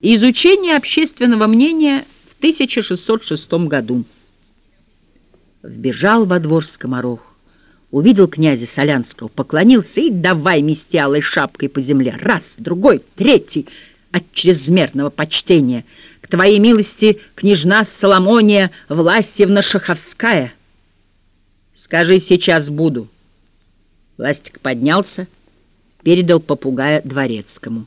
Изучение общественного мнения в 1606 году. Вбежал во двор скоморох, увидел князя Солянского, поклонился и давай мести алой шапкой по земле. Раз, другой, третий от чрезмерного почтения. К твоей милости, княжна Соломония Власьевна Шаховская. Скажи, сейчас буду. Ластик поднялся, передал попугая дворецкому.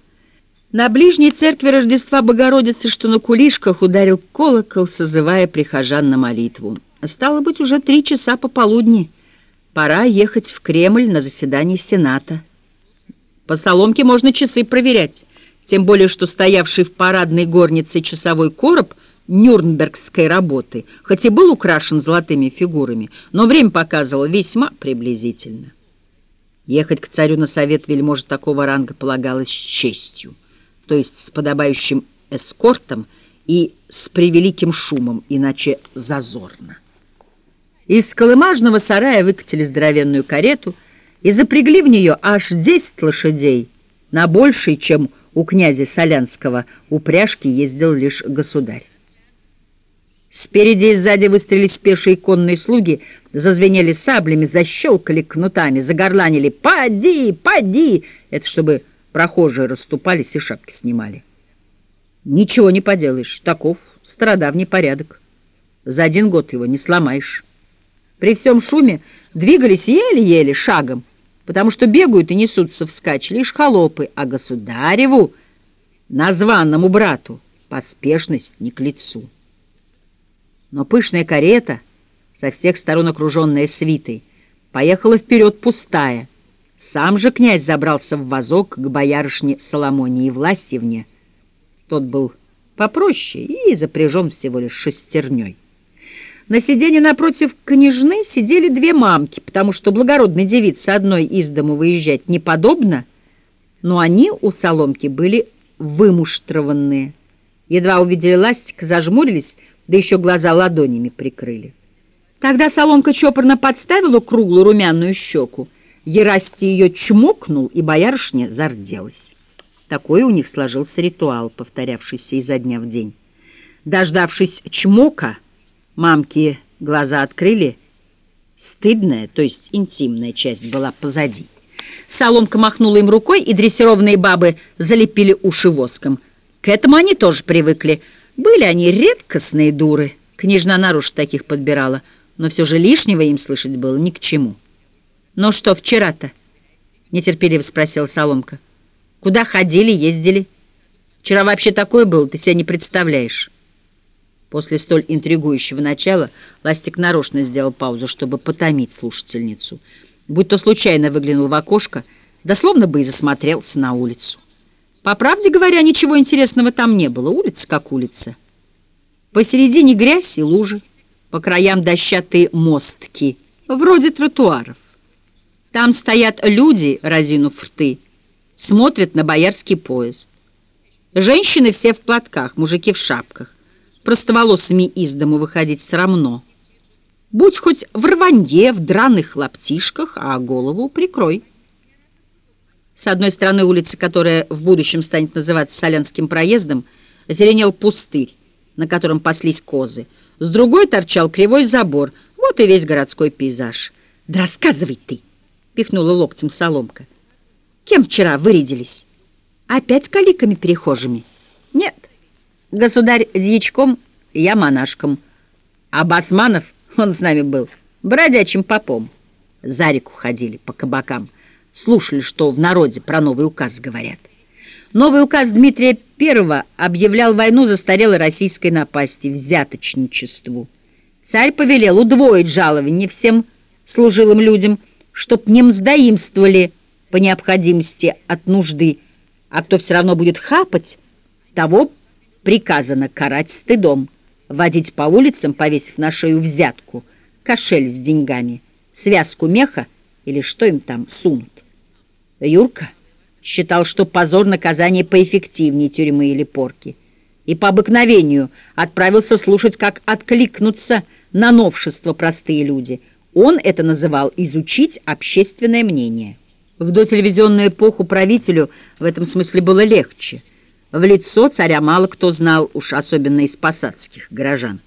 На ближней церкви Рождества Богородицы, что на кулишках, ударил колокол, созывая прихожан на молитву. Стало быть, уже три часа пополудни. Пора ехать в Кремль на заседание Сената. По соломке можно часы проверять, тем более, что стоявший в парадной горнице часовой короб нюрнбергской работы, хоть и был украшен золотыми фигурами, но время показывало весьма приблизительно. Ехать к царю на совет вельможи такого ранга полагалось честью то есть с подобающим эскортом и с превеликим шумом, иначе зазорно. Из колымажного сарая выкатили здоровенную карету и запрягли в нее аж десять лошадей. На большей, чем у князя Солянского, упряжки ездил лишь государь. Спереди и сзади выстрелили спешие конные слуги, зазвенели саблями, защелкали кнутами, загорланили «Поди! Поди!» Это чтобы Прохожие расступались и шапки снимали. Ничего не поделаешь, таков стародавний порядок. За один год его не сломаешь. При всем шуме двигались еле-еле шагом, потому что бегают и несутся вскачь лишь холопы, а государеву, названному брату, поспешность не к лицу. Но пышная карета, со всех сторон окруженная свитой, поехала вперед пустая, сам же князь забрался в вазок к боярышне Соломонии Власьевне. Тот был попроще и запряжен всего лишь шестерней. На сиденье напротив княжны сидели две мамки, потому что благородной девице одной из дому выезжать неподобно, но они у соломки были вымуштрованные. Едва увидели ластик, зажмурились, да еще глаза ладонями прикрыли. Тогда соломка чопорно подставила круглую румяную щеку, Ерасти ее чмокнул, и боярышня зарделась. Такой у них сложился ритуал, повторявшийся изо дня в день. Дождавшись чмока, мамки глаза открыли. Стыдная, то есть интимная часть была позади. Соломка махнула им рукой, и дрессированные бабы залепили уши воском. К этому они тоже привыкли. Были они редкостные дуры. Княжна наружу таких подбирала, но все же лишнего им слышать было ни к чему. «Ну что, вчера-то?» — нетерпеливо спросил Соломка. «Куда ходили, ездили? Вчера вообще такое было, ты себя не представляешь». После столь интригующего начала Ластик нарочно сделал паузу, чтобы потомить слушательницу. Будь то случайно выглянул в окошко, дословно бы и засмотрелся на улицу. По правде говоря, ничего интересного там не было. Улица как улица. Посередине грязь и лужи, по краям дощатые мостки, вроде тротуаров. Там стоят люди, разинув рты, смотрят на боярский поезд. Женщины все в платках, мужики в шапках. Простоволосыми из дому выходить срамно. Будь хоть в рванье, в драных лаптишках, а голову прикрой. С одной стороны улицы, которая в будущем станет называться Солянским проездом, зеленел пустырь, на котором паслись козы. С другой торчал кривой забор. Вот и весь городской пейзаж. «Да рассказывай ты!» Пихнула локтем соломка. Кем вчера вырядились? Опять каликами-перехожими? Нет, государь дьячком, я монашком. А Басманов, он с нами был, бродячим попом. За реку ходили по кабакам, слушали, что в народе про новый указ говорят. Новый указ Дмитрия I объявлял войну застарелой российской напасти, взяточничеству. Царь повелел удвоить жалование всем служилым людям – чтоб не мздоимствовали по необходимости от нужды, а кто все равно будет хапать, того приказано карать стыдом, водить по улицам, повесив на шею взятку, кошель с деньгами, связку меха или что им там сунут. Юрка считал, что позор наказания поэффективнее тюрьмы или порки, и по обыкновению отправился слушать, как откликнутся на новшество простые люди — он это называл «изучить общественное мнение». В дотелевизионную эпоху правителю в этом смысле было легче. В лицо царя мало кто знал, уж особенно из посадских горожан.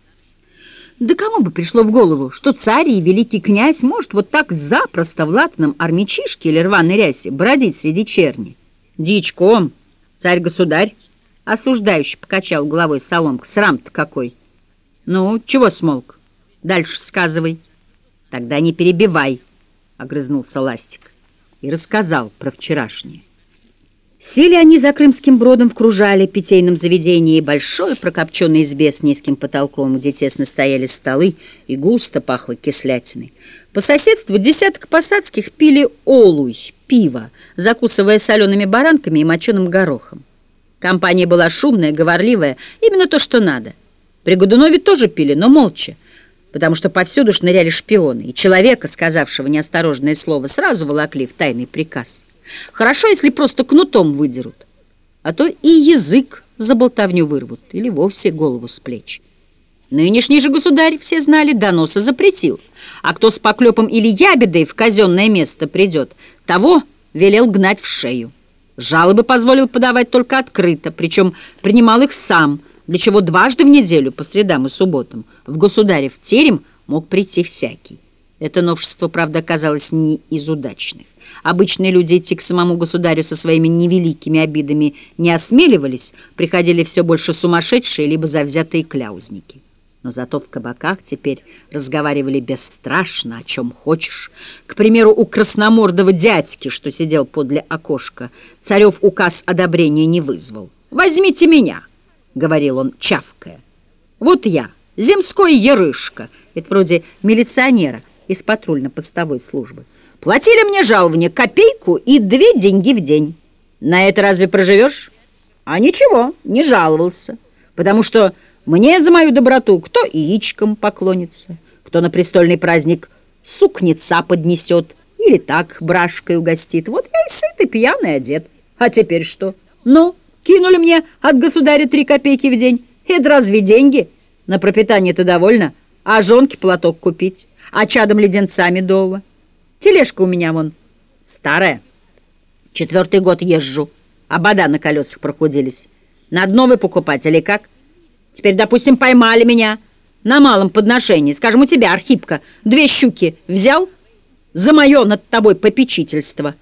Да кому бы пришло в голову, что царь и великий князь может вот так запросто в латном армячишке или рваной рясе бродить среди черни? Дичком, царь-государь, осуждающий покачал головой соломка, срам-то какой. Ну, чего смолк? Дальше сказывай. Тогда не перебивай, огрызнулся Ластик и рассказал про вчерашнее. Сели они за Крымским бродом в кружале, питейном заведении, большой прокопченной избе с низким потолком, где тесно стояли столы и густо пахло кислятиной. По соседству десяток посадских пили олуй, пиво, закусывая солеными баранками и моченым горохом. Компания была шумная, говорливая, именно то, что надо. При Годунове тоже пили, но молча, потому что повсюду шныряли шпионы, и человека, сказавшего неосторожное слово, сразу волокли в тайный приказ. Хорошо, если просто кнутом выдерут, а то и язык за болтовню вырвут или вовсе голову с плеч. Нынешний же государь, все знали, доноса запретил, а кто с поклепом или ябедой в казенное место придет, того велел гнать в шею. Жалобы позволил подавать только открыто, причем принимал их сам, для чего дважды в неделю, по средам и субботам, в государев терем мог прийти всякий. Это новшество, правда, оказалось не из удачных. Обычные люди идти к самому государю со своими невеликими обидами не осмеливались, приходили все больше сумасшедшие, либо завзятые кляузники. Но зато в кабаках теперь разговаривали бесстрашно, о чем хочешь. К примеру, у красномордого дядьки, что сидел подле окошка, царев указ одобрения не вызвал. «Возьмите меня», — говорил он, чавкая. «Вот я, земской ерышка». Это вроде милиционера из патрульно-постовой службы. Платили мне жалование копейку и две деньги в день. На это разве проживешь? А ничего, не жаловался, потому что мне за мою доброту кто яичком поклонится, кто на престольный праздник сукнеца поднесет или так брашкой угостит. Вот я и сытый, пьяный одет. А теперь что? Ну, кинули мне от государя три копейки в день. Это разве деньги? На пропитание ты довольна? А жонке платок купить? а чадом леденца медового. Тележка у меня вон старая. Четвертый год езжу, а бода на колесах прохудились. Надо новый покупать, или как? Теперь, допустим, поймали меня на малом подношении. Скажем, у тебя, Архипка, две щуки взял за мое над тобой попечительство.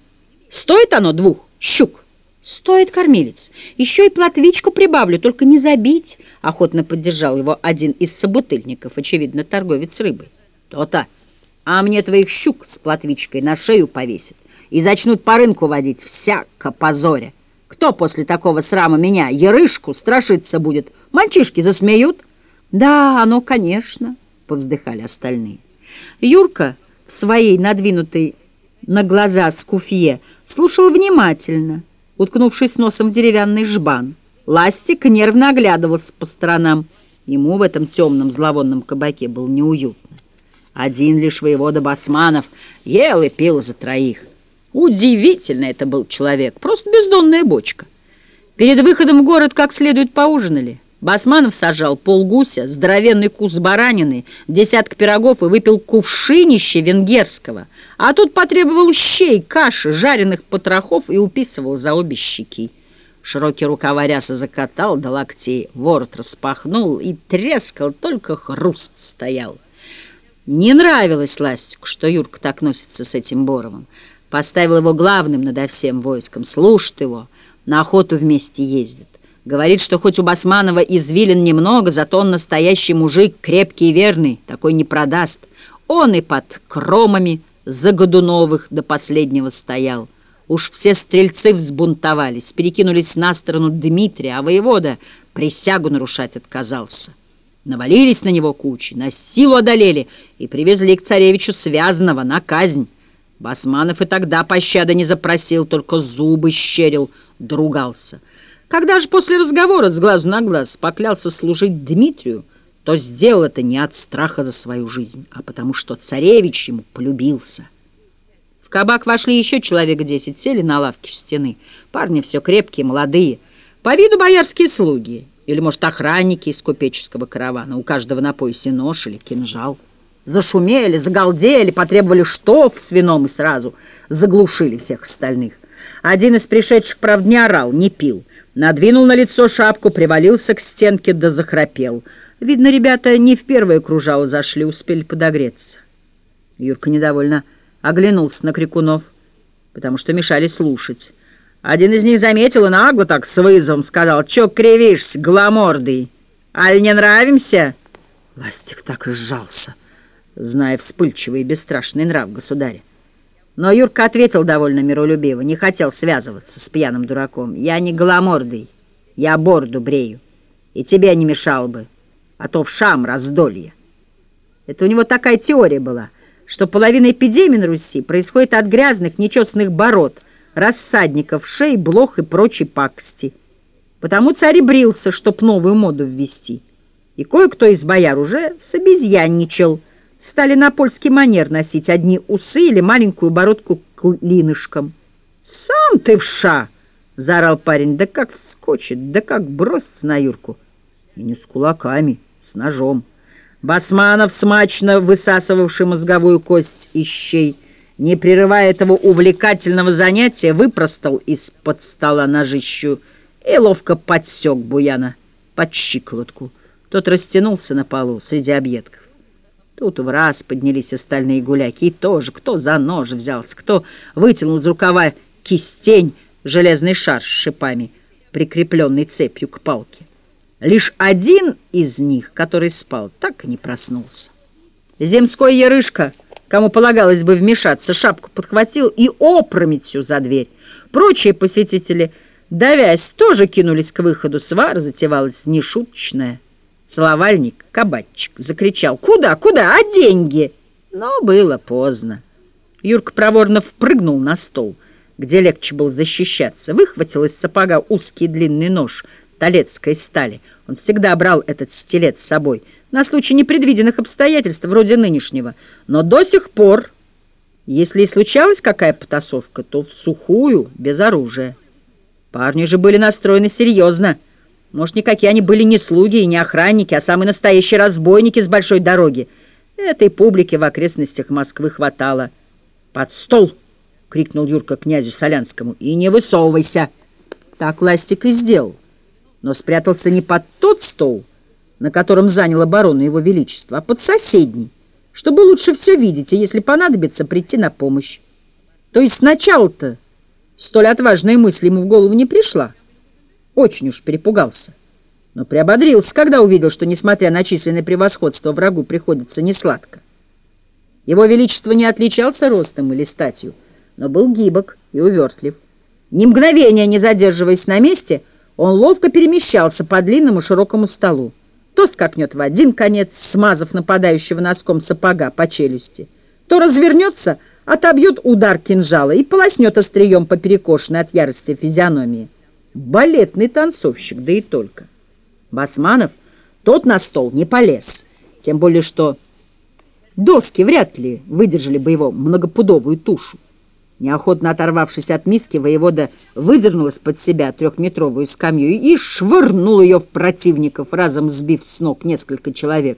Стоит оно двух щук? Стоит, кормилец. Еще и платвичку прибавлю, только не забить. Охотно поддержал его один из собутыльников, очевидно, торговец рыбой. То-то. А мне твоих щук с платвичкой на шею повесит и зачнут по рынку водить всяко позоря. Кто после такого срама меня, ерышку, страшиться будет? Мальчишки засмеют? Да, оно, конечно, повздыхали остальные. Юрка в своей надвинутой на глаза скуфье слушал внимательно, уткнувшись носом в деревянный жбан. Ластик нервно оглядывался по сторонам. Ему в этом темном зловонном кабаке было неуютно. Один лишь воевода Басманов ел и пил за троих. Удивительно это был человек, просто бездонная бочка. Перед выходом в город как следует поужинали. Басманов сажал полгуся, здоровенный кус баранины, десяток пирогов и выпил кувшинище венгерского. А тут потребовал щей, каши, жареных потрохов и уписывал за обе щеки. Широкий рукава ряса закатал до локтей, ворот распахнул и трескал, только хруст стоял. Не нравилось Ластику, что Юрка так носится с этим Боровым. Поставил его главным надо всем войском, слушает его, на охоту вместе ездит. Говорит, что хоть у Басманова извилин немного, зато он настоящий мужик, крепкий и верный, такой не продаст. Он и под кромами за Годуновых до последнего стоял. Уж все стрельцы взбунтовались, перекинулись на сторону Дмитрия, а воевода присягу нарушать отказался. Навалились на него кучи, на силу одолели и привезли к царевичу связанного на казнь. Басманов и тогда пощады не запросил, только зубы щерил, другался. Когда же после разговора с глазу на глаз поклялся служить Дмитрию, то сделал это не от страха за свою жизнь, а потому что царевич ему полюбился. В кабак вошли еще человек десять, сели на лавке в стены. Парни все крепкие, молодые, по виду боярские слуги. Или, может, охранники из купеческого каравана. У каждого на поясе нож или кинжал. Зашумели, загалдели, потребовали штоф с вином и сразу заглушили всех остальных. Один из пришедших, правда, не орал, не пил. Надвинул на лицо шапку, привалился к стенке да захрапел. Видно, ребята не в первое кружало зашли, успели подогреться. Юрка недовольно оглянулся на крикунов, потому что мешали слушать. Один из них заметил и нагло так с вызовом сказал, «Чё кривишься, гламордый? Аль не нравимся?» Ластик так и сжался, зная вспыльчивый и бесстрашный нрав государя. Но Юрка ответил довольно миролюбиво, не хотел связываться с пьяным дураком. «Я не голомордый, я борду брею, и тебе не мешал бы, а то в шам раздолье». Это у него такая теория была, что половина эпидемии на Руси происходит от грязных, нечестных бород, рассадников, шей, блох и прочей пакости. Потому царь брился, чтоб новую моду ввести. И кое-кто из бояр уже собезьянничал – стали на польский манер носить одни усы или маленькую бородку клинышком. «Сам ты вша!» — заорал парень. «Да как вскочит, да как бросится на Юрку!» И не с кулаками, с ножом. Басманов, смачно высасывавший мозговую кость из щей, не прерывая этого увлекательного занятия, выпростал из-под стола ножищу и ловко подсек Буяна под щиколотку. Тот растянулся на полу среди объедков. Тут в раз поднялись остальные гуляки, и тоже кто за нож взялся, кто вытянул из рукава кистень, железный шар с шипами, прикрепленный цепью к палке. Лишь один из них, который спал, так и не проснулся. Земской ярышка, кому полагалось бы вмешаться, шапку подхватил и опрометью за дверь. Прочие посетители, давясь, тоже кинулись к выходу. Свара затевалась нешуточная. Целовальник, кабачик, закричал «Куда, куда? А деньги?» Но было поздно. Юрка проворно впрыгнул на стол, где легче было защищаться, выхватил из сапога узкий длинный нож талецкой стали. Он всегда брал этот стилет с собой на случай непредвиденных обстоятельств вроде нынешнего. Но до сих пор, если и случалась какая потасовка, то в сухую, без оружия. Парни же были настроены серьезно. Может, никакие они были не слуги и не охранники, а самые настоящие разбойники с большой дороги. Этой публики в окрестностях Москвы хватало. «Под стол!» — крикнул Юрка князю Солянскому. «И не высовывайся!» Так Ластик и сделал, но спрятался не под тот стол, на котором занял оборону его величество, а под соседний, чтобы лучше все видеть и, если понадобится, прийти на помощь. То есть сначала-то столь отважная мысль ему в голову не пришла. Очень уж перепугался. Но приободрился, когда увидел, что, несмотря на численное превосходство, врагу приходится несладко. Его Величество не отличался ростом или статью, но был гибок и увертлив. Ни мгновения не задерживаясь на месте, он ловко перемещался по длинному широкому столу. То скакнет в один конец, смазав нападающего носком сапога по челюсти, то развернется, отобьет удар кинжала и полоснет острием по перекошенной от ярости физиономии балетный танцовщик, да и только. Басманов тот на стол не полез, тем более что доски вряд ли выдержали бы его многопудовую тушу. Неохотно оторвавшись от миски, воевода выдернул из-под себя трехметровую скамью и швырнул ее в противников, разом сбив с ног несколько человек.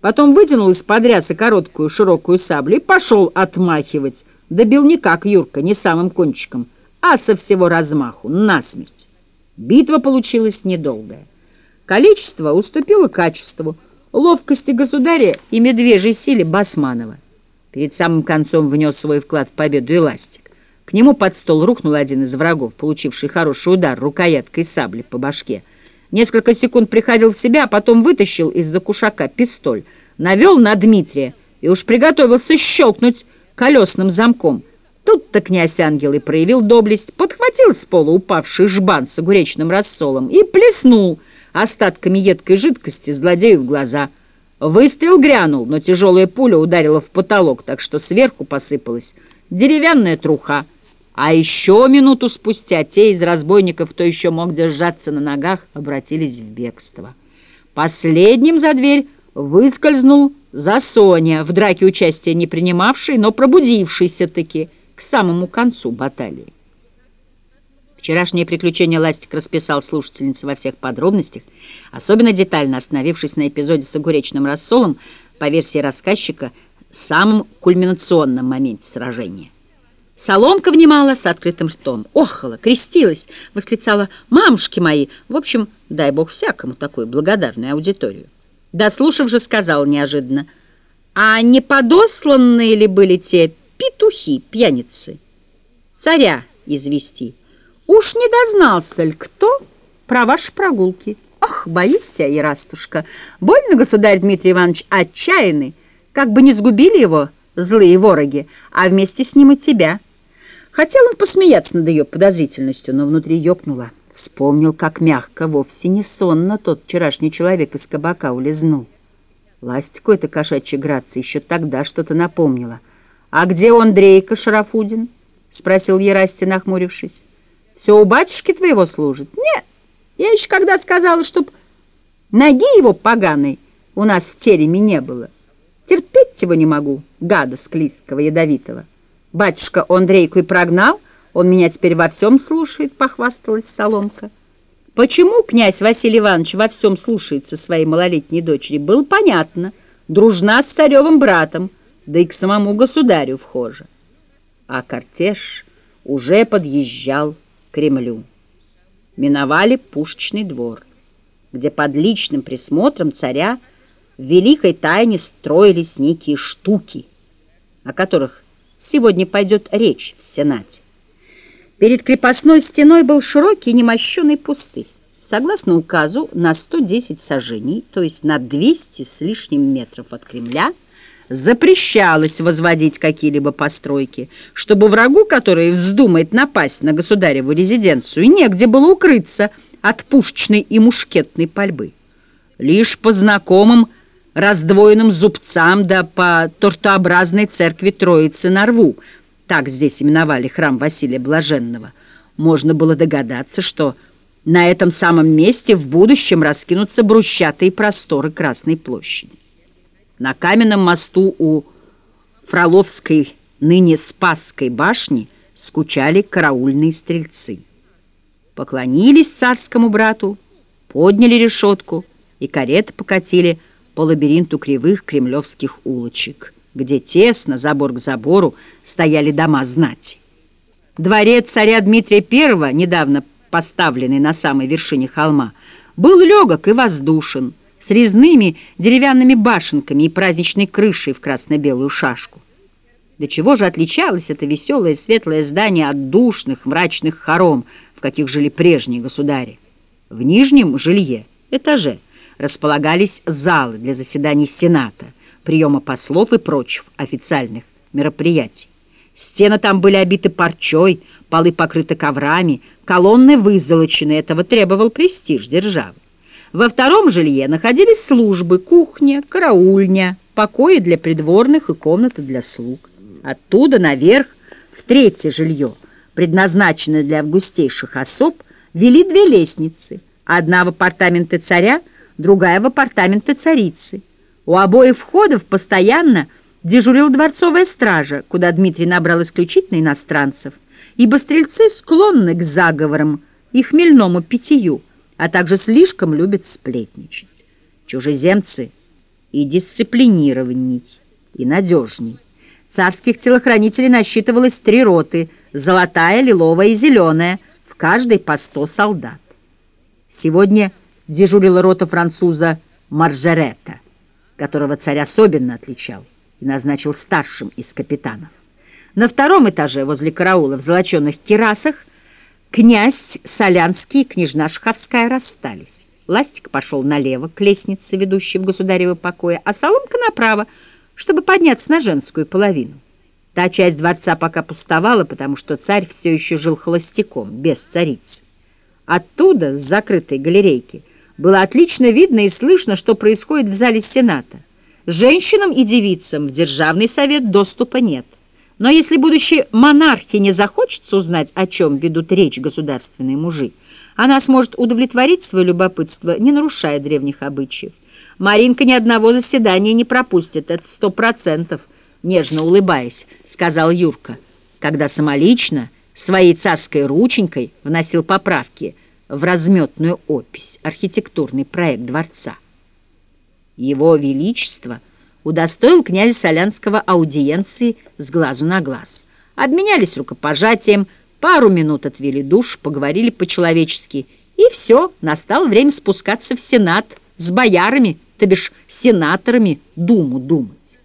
Потом вытянул из-под ряса короткую широкую саблю и пошел отмахивать. Добил не как Юрка, не самым кончиком, а со всего размаху, насмерть. Битва получилась недолгая. Количество уступило качеству, ловкости государя и медвежьей силе Басманова. Перед самым концом внес свой вклад в победу и ластик. К нему под стол рухнул один из врагов, получивший хороший удар рукояткой сабли по башке. Несколько секунд приходил в себя, а потом вытащил из-за кушака пистоль, навел на Дмитрия и уж приготовился щелкнуть колесным замком — Тут-то князь Ангел и проявил доблесть, подхватил с пола упавший жбан с огуречным рассолом и плеснул остатками едкой жидкости злодею в глаза. Выстрел грянул, но тяжелая пуля ударила в потолок, так что сверху посыпалась деревянная труха. А еще минуту спустя те из разбойников, кто еще мог держаться на ногах, обратились в бегство. Последним за дверь выскользнул за Соня, в драке участия не принимавший, но пробудившийся-таки, к самому концу баталии. Вчерашнее приключение Ластик расписал слушательнице во всех подробностях, особенно детально остановившись на эпизоде с огуречным рассолом, по версии рассказчика, самом кульминационном моменте сражения. Соломка внимала с открытым ртом, охала, крестилась, восклицала «мамушки мои!» В общем, дай бог всякому такую благодарную аудиторию. Дослушав же, сказал неожиданно, «А не подосланные ли были те петухи, пьяницы? Царя извести. Уж не дознался ли кто про ваши прогулки?» «Ах, боишься, Ирастушка! Больно, государь Дмитрий Иванович, отчаянный, как бы не сгубили его злые вороги, а вместе с ним и тебя». Хотел он посмеяться над ее подозрительностью, но внутри ёкнуло. Вспомнил, как мягко, вовсе не сонно тот вчерашний человек из кабака улизнул. Ластику эта кошачья грация еще тогда что-то напомнила. «А где он, Дрейка Шарафудин?» — спросил Ерасти, нахмурившись. «Все у батюшки твоего служит?» «Нет, я еще когда сказала, чтоб ноги его поганой у нас в тереме не было. Терпеть его не могу, гада склизкого, ядовитого». Батюшка Андрейку и прогнал, он меня теперь во всем слушает, похвасталась Соломка. Почему князь Василий Иванович во всем слушается своей малолетней дочери, было понятно. Дружна с царевым братом, да и к самому государю вхожа. А кортеж уже подъезжал к Кремлю. Миновали пушечный двор, где под личным присмотром царя в великой тайне строились некие штуки, о которых сегодня пойдет речь в Сенате. Перед крепостной стеной был широкий немощенный пустырь. Согласно указу, на 110 сажений, то есть на 200 с лишним метров от Кремля, запрещалось возводить какие-либо постройки, чтобы врагу, который вздумает напасть на государеву резиденцию, негде было укрыться от пушечной и мушкетной пальбы. Лишь по знакомым раздвоенным зубцам да по тортообразной церкви Троицы на рву, так здесь именовали храм Василия Блаженного, можно было догадаться, что на этом самом месте в будущем раскинутся брусчатые просторы Красной площади. На каменном мосту у Фроловской, ныне Спасской башни, скучали караульные стрельцы. Поклонились царскому брату, подняли решетку, и кареты покатили по лабиринту кривых кремлевских улочек, где тесно, забор к забору, стояли дома знати. Дворец царя Дмитрия I, недавно поставленный на самой вершине холма, был легок и воздушен, с резными деревянными башенками и праздничной крышей в красно-белую шашку. До чего же отличалось это веселое светлое здание от душных мрачных хором, в каких жили прежние государи? В нижнем жилье, этаже, располагались залы для заседаний Сената, приема послов и прочих официальных мероприятий. Стены там были обиты парчой, полы покрыты коврами, колонны вызолочены, этого требовал престиж державы. Во втором жилье находились службы, кухня, караульня, покои для придворных и комнаты для слуг. Оттуда наверх, в третье жилье, предназначенное для августейших особ, вели две лестницы, одна в апартаменты царя, другая в апартаменты царицы. У обоих входов постоянно дежурил дворцовая стража, куда Дмитрий набрал исключительно иностранцев, ибо стрельцы склонны к заговорам и хмельному питью, а также слишком любят сплетничать. Чужеземцы и дисциплинированней, и надежней. Царских телохранителей насчитывалось три роты — золотая, лиловая и зеленая, в каждой по сто солдат. Сегодня дежурила рота француза Маржерета, которого царь особенно отличал и назначил старшим из капитанов. На втором этаже возле караула в золоченных керасах князь Солянский и княжна Шаховская расстались. Ластик пошел налево к лестнице, ведущей в государевы покоя, а Соломка направо, чтобы подняться на женскую половину. Та часть дворца пока пустовала, потому что царь все еще жил холостяком, без царицы. Оттуда, с закрытой галерейки, было отлично видно и слышно, что происходит в зале Сената. Женщинам и девицам в Державный совет доступа нет. Но если будущей монархи не захочется узнать, о чем ведут речь государственные мужи, она сможет удовлетворить свое любопытство, не нарушая древних обычаев. Маринка ни одного заседания не пропустит, это сто процентов, нежно улыбаясь, сказал Юрка, когда самолично, своей царской рученькой вносил поправки – в разметную опись, архитектурный проект дворца. Его Величество удостоил князя Солянского аудиенции с глазу на глаз, обменялись рукопожатием, пару минут отвели душ, поговорили по-человечески, и все, настало время спускаться в Сенат с боярами, то бишь сенаторами, думу думать.